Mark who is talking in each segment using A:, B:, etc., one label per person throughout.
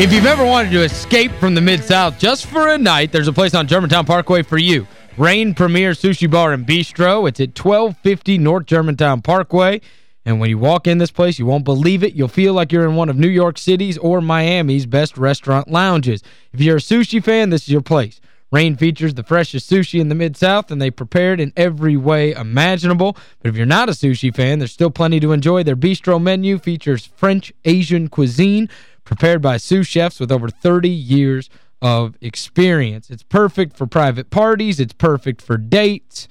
A: If you've ever wanted to escape from the Mid-South just for a night, there's a place on Germantown Parkway for you. Rain Premier Sushi Bar and Bistro. It's at 1250 North Germantown Parkway. And when you walk in this place, you won't believe it. You'll feel like you're in one of New York City's or Miami's best restaurant lounges. If you're a sushi fan, this is your place. Rain features the freshest sushi in the Mid-South, and they prepare it in every way imaginable. But if you're not a sushi fan, there's still plenty to enjoy. Their bistro menu features French Asian cuisine, prepared by sous chefs with over 30 years of experience. It's perfect for private parties. It's perfect for dates.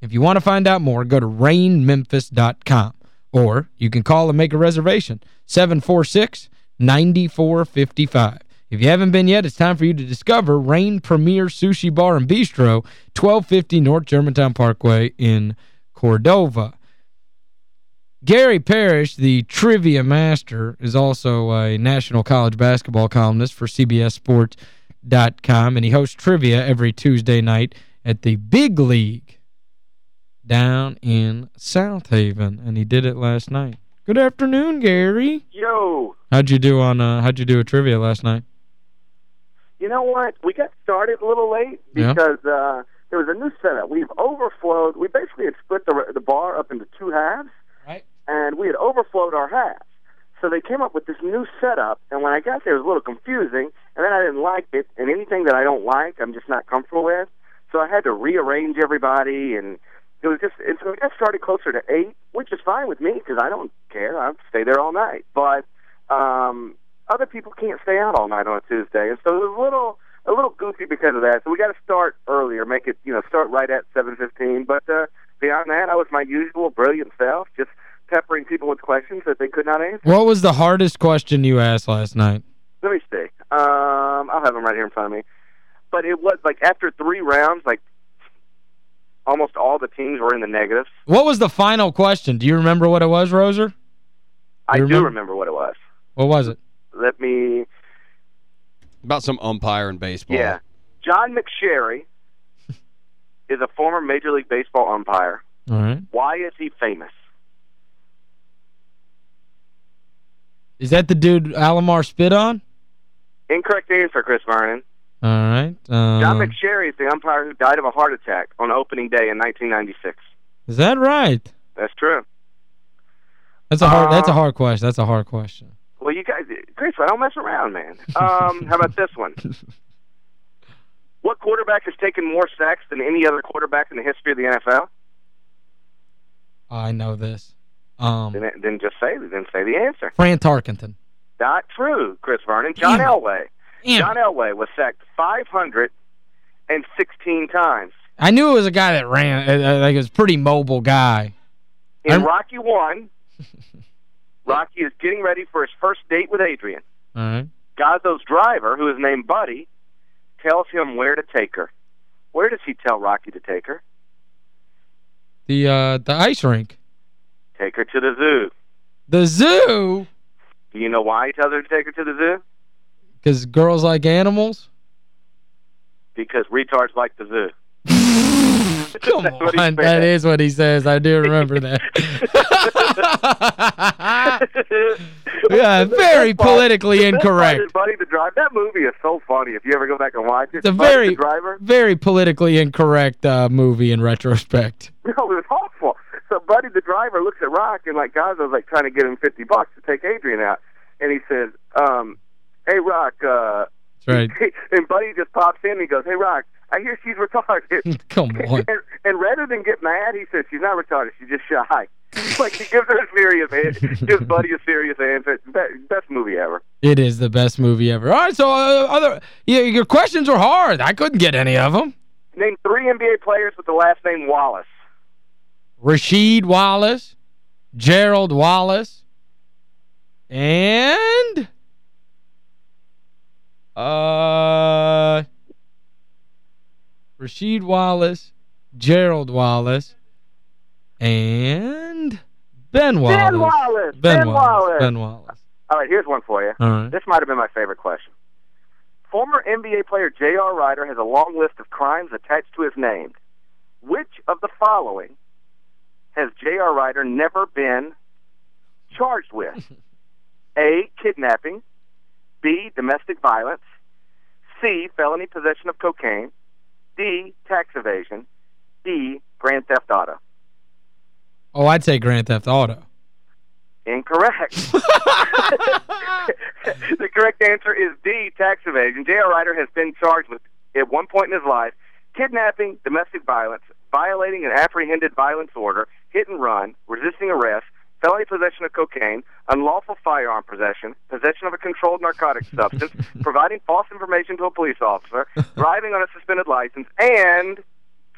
A: If you want to find out more, go to rainmemphis.com. Or you can call and make a reservation, 746-9455. If you haven't been yet, it's time for you to discover Rain Premier Sushi Bar and Bistro, 1250 North Germantown Parkway in Cordova. Gary Parrish, the trivia master, is also a national college basketball columnist for CBSSports.com, and he hosts trivia every Tuesday night at the Big League down in Southaven, and he did it last night. Good afternoon, Gary.
B: Yo.
A: How'd you do on uh how'd you do a trivia last night?
B: You know what? We got started a little late because yeah. uh there was a new setup. We've overflowed. We basically had split the the bar up into two halves and we had overflowed our hats. So they came up with this new setup, and when I got there, it was a little confusing, and then I didn't like it, and anything that I don't like, I'm just not comfortable with. So I had to rearrange everybody, and it was just, and so we got started closer to 8, which is fine with me, because I don't care. I'll stay there all night. But um, other people can't stay out all night on a Tuesday, and so it was a little a little goofy because of that. So we got to start earlier, make it, you know, start right at 7.15. But uh, beyond that, I was my usual brilliant self, just peppering people with questions that they could not answer.
A: What was the hardest question you asked last night?
B: Let me see. Um, I'll have them right here in front of me. But it was like after three rounds, like almost all the teams were in the negatives.
A: What was the final question? Do you remember what it was, Roser?
B: I remember? do remember what it was.
A: What was it?
B: Let me...
C: About some umpire in baseball.
B: Yeah. John McSherry is a former Major League Baseball umpire.
A: All right.
B: Why is he famous?
A: Is that the dude Alomar spit on?
B: Incorrect answer, Chris Vernon.
A: All right. Um,
B: John McSherry is the umpire who died of a heart attack on opening day in 1996.
A: Is that right?
B: That's true.
A: That's a hard uh, that's a hard question. That's a hard question.
B: You guys Chris, I don't mess around, man. Um, how about this one? What quarterback has taken more sacks than any other quarterback in the history of the NFL?
A: I know this. Um,
B: then, then just say then say the answer.
A: Fran Tarkenton.
B: Not true, Chris Vernon. John Damn. Elway. Damn. John Elway was sacked 516 times.
A: I knew it was a guy that ran, uh, uh like it was a pretty mobile guy.
B: In I'm... Rocky 1, Rocky is getting ready for his first date with Adrian.
A: All right.
B: Gazzo's driver, who is named Buddy, tells him where to take her. Where does he tell Rocky to take her?
A: The uh, the ice rink.
B: Take her to the zoo.
A: The zoo?
B: Do you know why he tells her to take her to the zoo?
A: Because girls like animals?
B: Because retards like the zoo.
A: Come on, that is what he says. I do remember that. yeah, very politically incorrect.
B: Buddy the Driver. That movie is so funny if you ever go back and watch it.
A: It's a very, driver. very politically incorrect uh, movie in retrospect.
B: No, it was awful. So Buddy the driver looks at Rock and like Gazzo's like trying to get him 50 bucks to take Adrian out. And he says, um, hey Rock, uh,
A: That's right.
B: and Buddy just pops in and he goes, hey Rock, I hear she's retarded.
A: Come on.
B: And, and rather than get mad, he says she's not retarded, she's just shy. like he gives her a serious answer, gives Buddy a serious answer. Best movie ever.
A: It is the best movie ever. All right, so uh, other yeah, your questions were hard. I couldn't get any of them.
B: Name three NBA players with the last name Wallace.
A: Rasheed Wallace, Gerald Wallace, and uh Rasheed Wallace, Gerald Wallace, and Ben Wallace.
B: Ben Wallace.
A: Ben,
B: ben
A: Wallace.
B: Wallace.
A: Ben Wallace.
B: All right, here's one for you.
A: Right.
B: This might have been my favorite question. Former NBA player J.R. Rider has a long list of crimes attached to his name. Which of the following has J.R. Rider never been charged with? A. Kidnapping. B, domestic violence, C, felony possession of cocaine, D, tax evasion, D, grand theft auto.
A: Oh, I'd say grand theft auto.
B: Incorrect. the correct answer is D, tax evasion. J.R. Rider has been charged with, at one point in his life, kidnapping, domestic violence, violating an apprehended violence order, hit and run, resisting arrest, felony possession of cocaine, unlawful firearm possession, possession of a controlled narcotic substance, providing false information to a police officer, driving on a suspended license, and,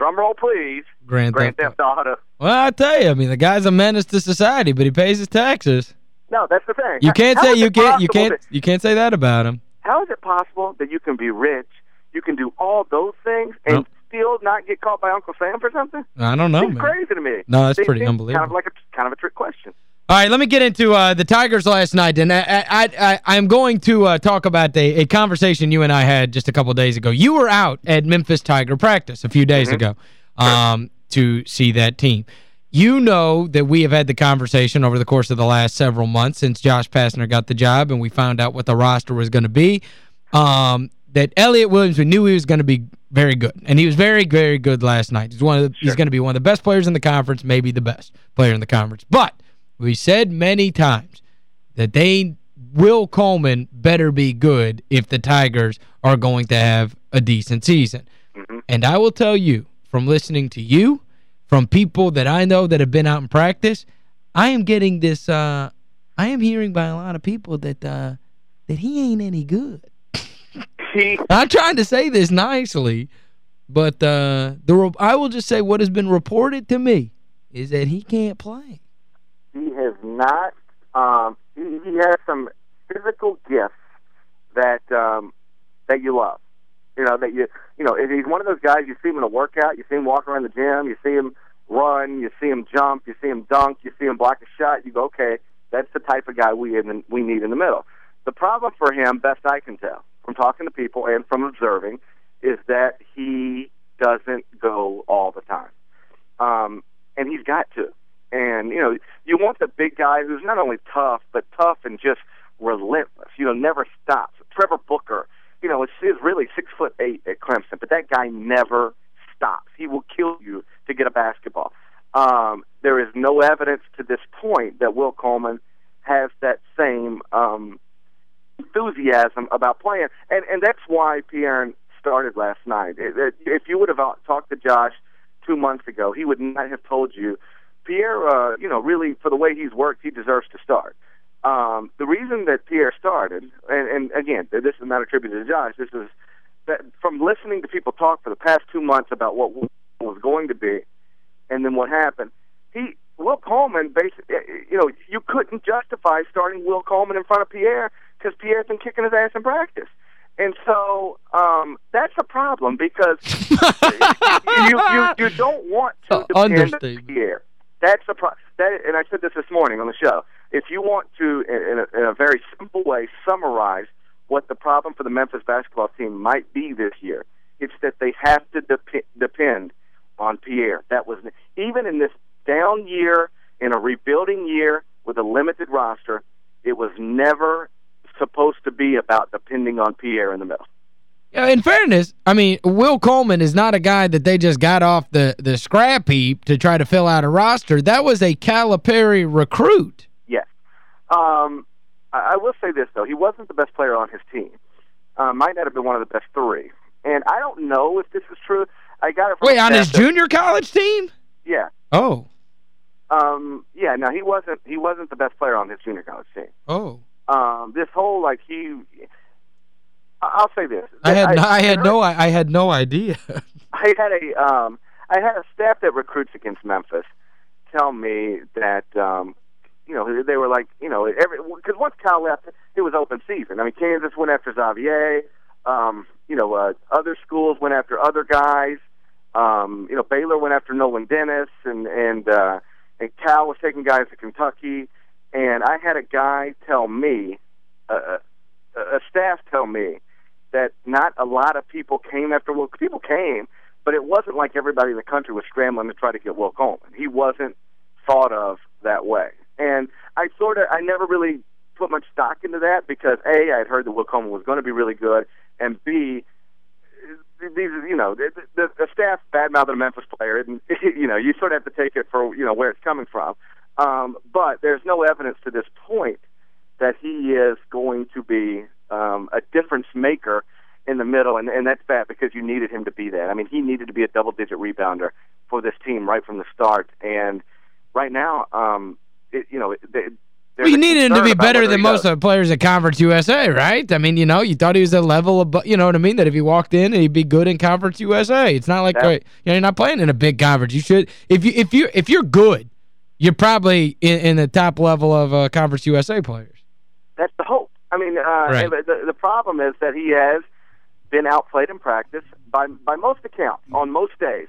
B: drum roll please,
A: Grand,
B: Grand
A: Theft,
B: Theft Auto.
A: Well, I tell you, I mean, the guy's a menace to society, but he pays his taxes.
B: No, that's the thing.
A: You can't
B: How
A: say you can't you can't
B: that-
A: you can't say that about him.
B: How is it possible that you can be rich, you can do all those things, and
A: Nope.
B: still not get caught by Uncle Sam for something?
A: I don't know, man.
B: crazy to me.
A: No, that's pretty unbelievable.
B: Kind of like a kind of a trick question.
A: All right, let me get into uh, the Tigers last night. And I, I, I, I'm going to uh, talk about a, a conversation you and I had just a couple days ago. You were out at Memphis Tiger practice a few days
B: Mhm.
A: ago um, to see that team. You know that we have had the conversation over the course of the last several months since Josh Pastner got the job and we found out what the roster was going to be. Um, that Elliot Williams, we knew he was going to be very good. And he was very, very good last night. He's one of the, he's going to be one of the best players in the conference, maybe the best player in the conference. But we said many times that they Will Coleman better be good if the Tigers are going to have a decent season.
B: hmm
A: And I will tell you, from listening to you, from people that I know that have been out in practice, I am getting this, uh, I am hearing by a lot of people that uh, that he ain't any good. I'm trying to say this nicely, but uh, the I will just say what has been reported to me is that he can't play.
B: He has not. Um, he, he has some physical gifts that um, that you love. You know that you you know he's one of those guys you see him in a workout, you see him walk around the gym, you see him run, you see him jump, you see him dunk, you see him block a shot. You go, okay, that's the type of guy we in we need in the middle. The problem for him, best I can tell from talking to people and from observing, is that he doesn't go all the time, um, and he's got to. And you know, you want the big guy who's not only tough, but tough and just relentless. You know, never stops. Trevor Booker, you know, is, is really six foot eight at Clemson, but that guy never stops. He will kill you to get a basketball. Um, there is no evidence to this point that Will Coleman has that same um, enthusiasm about playing, and and that's why Pierre started last night. If you would have talked to Josh two months ago, he would not have told you Pierre, uh, you know, really for the way he's worked, he deserves to start. Um, the reason that Pierre started, and, and again, this is not attributed to Josh. This is that from listening to people talk for the past two months about what was going to be, and then what happened. He, Will Coleman, basically, you know, you couldn't justify starting Will Coleman in front of Pierre because Pierre's been kicking his ass in practice. And so um, that's a problem because you, you you don't want to
A: Uh,
B: depend on. Pierre. That's the pro- that, and I said this this morning on the show. If you want to, in, a, in a very simple way, summarize what the problem for the Memphis basketball team might be this year, it's that they have to dep- depend on Pierre. That was even in this down year, in a rebuilding year with a limited roster, it was never supposed to be about depending on Pierre in the middle.
A: Yeah, In fairness, I mean, Will Coleman is not a guy that they just got off the, the scrap heap to try to fill out a roster. That was a Calipari recruit.
B: Yes. Um, I, I will say this, though. He wasn't the best player on his team. Uh, might not have been one of the best three. And I don't know if this is true. I got it from
A: Wait, on his junior college team?
B: Yeah.
A: Oh.
B: Um, yeah, no, he wasn't he wasn't the best player on his junior college team.
A: Oh.
B: Um, this whole like he I'll say this.
A: I had no, I had no I, I had no idea.
B: I had a um, I had a staff that recruits against Memphis tell me that um, you know they were like you know every because once Cal left, it was open season. I mean, Kansas went after Xavier. Um, you know, uh, other schools went after other guys. Um, you know, Baylor went after Nolan Dennis, and and uh, and Cal was taking guys to Kentucky. And I had a guy tell me, uh, a a staff tell me that not a lot of people came after Will. People came, but it wasn't like everybody in the country was scrambling to try to get Will Coleman. He wasn't thought of that way. And I sort of, I never really put much stock into that because A, I had heard that Will Coleman was going to be really good, and B, these you know the, the, the staff badmouthing a Memphis player, and you know you sort of have to take it for you know where it's coming from. Um, but there's no evidence to this point that he is going to be um, a difference maker in the middle, and, and that's bad because you needed him to be that. I mean, he needed to be a double-digit rebounder for this team right from the start, and right now, um, it, you know, they,
A: well, you needed him to be better than most of the players at Conference USA, right? I mean, you know, you thought he was a level of, you know what I mean, that if he walked in, he'd be good in Conference USA. It's not like, yeah. you know, you're not playing in a big conference. You should, if, you, if, you, if you're good, you're probably in, in the top level of uh, Conference USA players.
B: That's the hope. I mean, uh, right. the, the problem is that he has been outplayed in practice by by most accounts on most days.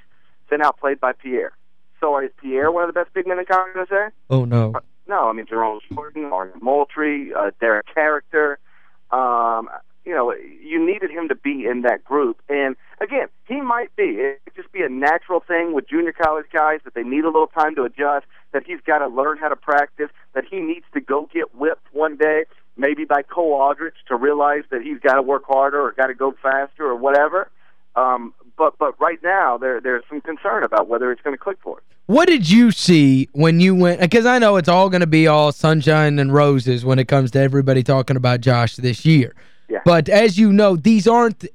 B: Been outplayed by Pierre. So is Pierre one of the best big men in Conference USA?
A: Oh no.
B: Uh, no, I mean Jerome Jordan, Arnett Moultrie, uh, Derrick Caracter. Um, you know, you needed him to be in that group. And again, he might be. It could just be a natural thing with junior college guys that they need a little time to adjust, that he's got to learn how to practice, that he needs to go get whipped one day, maybe by Cole Aldrich to realize that he's got to work harder or got to go faster or whatever. Um, but but right now there there's some concern about whether it's going to click for it.
A: What did you see when you went because I know it's all going to be all sunshine and roses when it comes to everybody talking about Josh this year.
B: Yeah.
A: But as you know, these aren't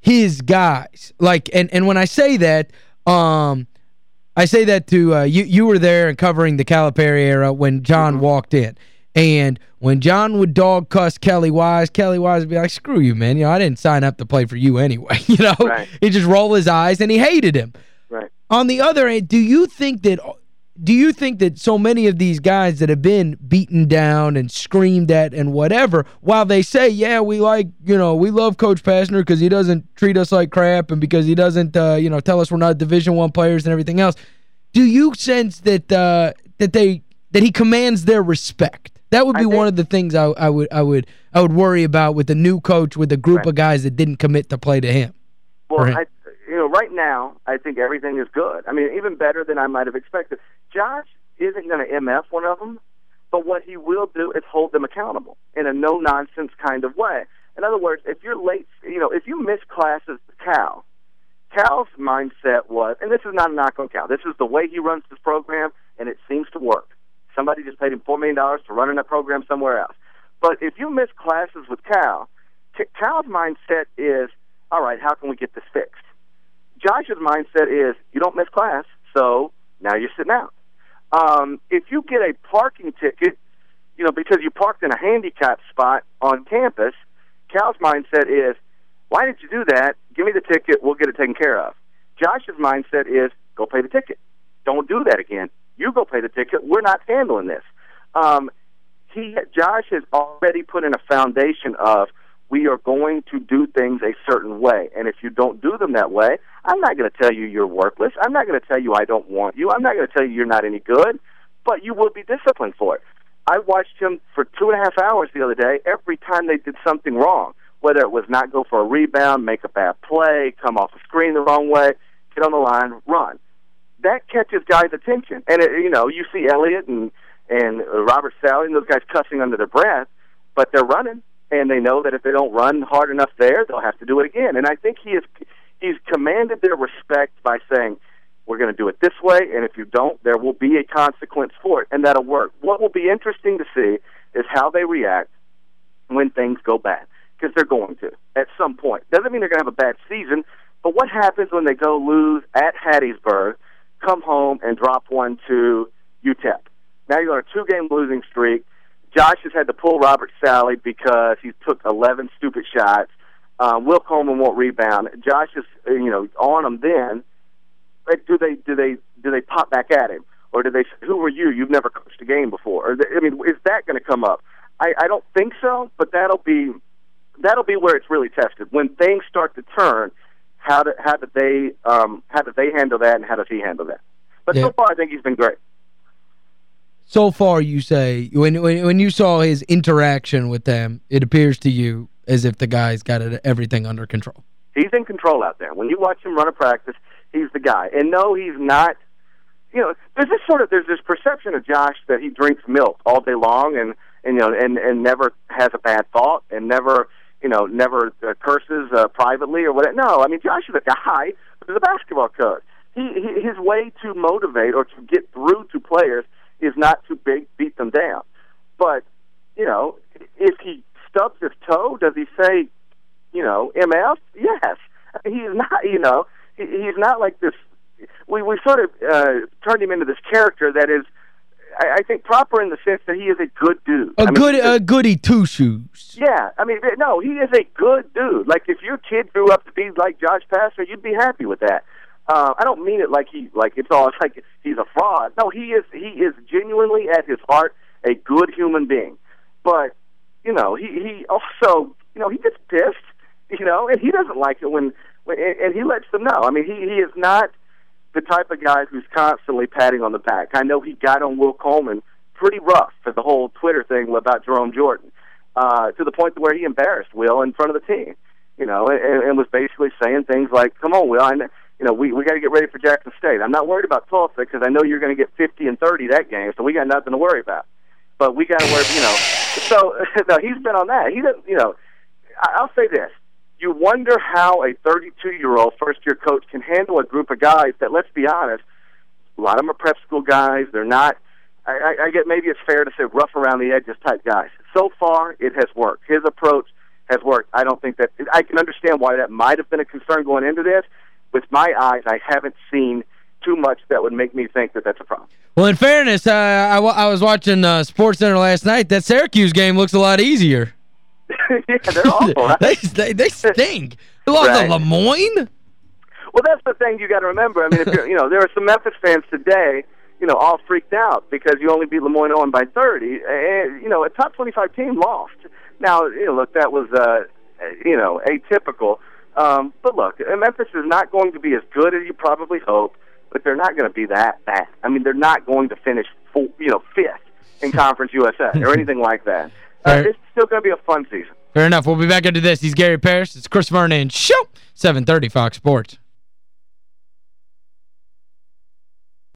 A: his guys. Like and and when I say that um I say that to uh, you you were there and covering the Calipari era when John mm -hmm. walked in. And when John would dog cuss Kelly Wise, Kelly Wise would be like, screw you, man. You know, I didn't sign up to play for you anyway. You know,
B: right.
A: he just roll his eyes and he hated him.
B: Right.
A: On the other end, do you think that do you think that so many of these guys that have been beaten down and screamed at and whatever, while they say, yeah, we like, you know, we love Coach Pastner because he doesn't treat us like crap and because he doesn't, uh, you know, tell us we're not Division One players and everything else, do you sense that uh, that they that he commands their respect? That would be one of the things I, I would I would I would worry about with the new coach with a group right. of guys that didn't commit to play to him.
B: Well, him. I, you know, right now I think everything is good. I mean, even better than I might have expected. Josh isn't going to MF one of them, but what he will do is hold them accountable in a no nonsense kind of way. In other words, if you're late, you know, if you miss classes to Cal, Cal's mindset was, and this is not a knock on Cal. This is the way he runs this program, and it seems to work. Somebody just paid him $4 million to run in a program somewhere else. But if you miss classes with Cal, Cal's mindset is, all right, how can we get this fixed? Josh's mindset is, you don't miss class, so now you're sitting out. Um, if you get a parking ticket, you know, because you parked in a handicap spot on campus, Cal's mindset is, why did you do that? Give me the ticket, we'll get it taken care of. Josh's mindset is, go pay the ticket. Don't do that again. You go pay the ticket. We're not handling this. Um, he, Josh has already put in a foundation of we are going to do things a certain way, and if you don't do them that way, I'm not going to tell you you're worthless. I'm not going to tell you I don't want you. I'm not going to tell you you're not any good, but you will be disciplined for it. I watched him for two and a half hours the other day. Every time they did something wrong, whether it was not go for a rebound, make a bad play, come off a screen the wrong way, get on the line, run that catches guys' attention. And it, you know, you see Elliot and and uh, Roburt Sallie and those guys cussing under their breath, but they're running, and they know that if they don't run hard enough there, they'll have to do it again. And I think he is he's commanded their respect by saying, "We're going to do it this way, and if you don't, there will be a consequence for it, and that'll work." What will be interesting to see is how they react when things go bad, because they're going to at some point. Doesn't mean they're going to have a bad season, but what happens when they go lose at Hattiesburg? Come home and drop one to UTEP. Now you're on a two-game losing streak. Josh has had to pull Roburt Sallie because he took 11 stupid shots. Um, Will Coleman won't rebound. Josh is, you know, on him. Then, do they do they do they pop back at him, or do they? Who are you? You've never coached a game before. Or I mean, is that going to come up? I, I don't think so, but that'll be that'll be where it's really tested when things start to turn how did how did they um, how did they handle that, and how does he handle that? But yeah. so far, I think he's been great.
A: So far, you say when, when when you saw his interaction with them, it appears to you as if the guy's got it, everything under control.
B: He's in control out there. When you watch him run a practice, he's the guy. And no, he's not. You know, there's this sort of there's this perception of Josh that he drinks milk all day long and and you know, and and never has a bad thought, and never you know, never uh, curses uh, privately or whatever. No, I mean Josh is a guy who's a basketball coach. He, he his way to motivate or to get through to players is not to big, beat them down. But you know, if he stubs his toe, does he say, you know, MF? Yes. He's not. You know, he, he's not like this. We we sort of uh, turned him into this character that is I, I think proper in the sense that he is a good dude.
A: A
B: I mean,
A: good a goody two shoes.
B: Yeah, I mean, no, he is a good dude. Like if your kid grew up to be like Josh Pastner, you'd be happy with that. Uh, I don't mean it like he like it's all like he's a fraud. No, he is he is genuinely at his heart a good human being. But you know, he he also you know he gets pissed, you know, and he doesn't like it when, when and he lets them know. I mean, he he is not the type of guy who's constantly patting on the back. I know he got on Will Coleman pretty rough for the whole Twitter thing about Jerome Jordan, uh, to the point where he embarrassed Will in front of the team, you know, and, and was basically saying things like, "Come on, Will, I, you know, we we got to get ready for Jackson State. I'm not worried about Tulsa because I know you're going to get 50 and 30 that game, so we got nothing to worry about. But we got to worry, you know." So no, he's been on that. He doesn't, you know. I'll say this: you wonder how a 32 year old first year coach can handle a group of guys that, let's be honest, a lot of them are prep school guys. They're not. I, I get maybe it's fair to say rough around the edges type guys. So far, it has worked. His approach has worked. I don't think that I can understand why that might have been a concern going into this. With my eyes, I haven't seen too much that would make me think that that's a problem.
A: Well, in fairness, uh, I, I was watching uh, Sports Center last night. That Syracuse game looks a lot easier.
B: yeah, they're awful. Right?
A: they, they they stink. They lost right. to Le Moyne.
B: Well, that's the thing you got to remember. I mean, if you're, you know, there are some Memphis fans today, you know, all freaked out because you only beat Le Moyne on by 30. And, you know, a top 25 team lost. Now, you know, look, that was, uh, you know, atypical. Um, but look, Memphis is not going to be as good as you probably hope, but they're not going to be that bad. I mean, they're not going to finish, full, you know, fifth in Conference USA or anything like that. Uh, it's still going to be a fun season.
A: Fair enough. We'll be back into this. He's Gary Parrish. It's Chris Vernon. Show 730 Fox Sports.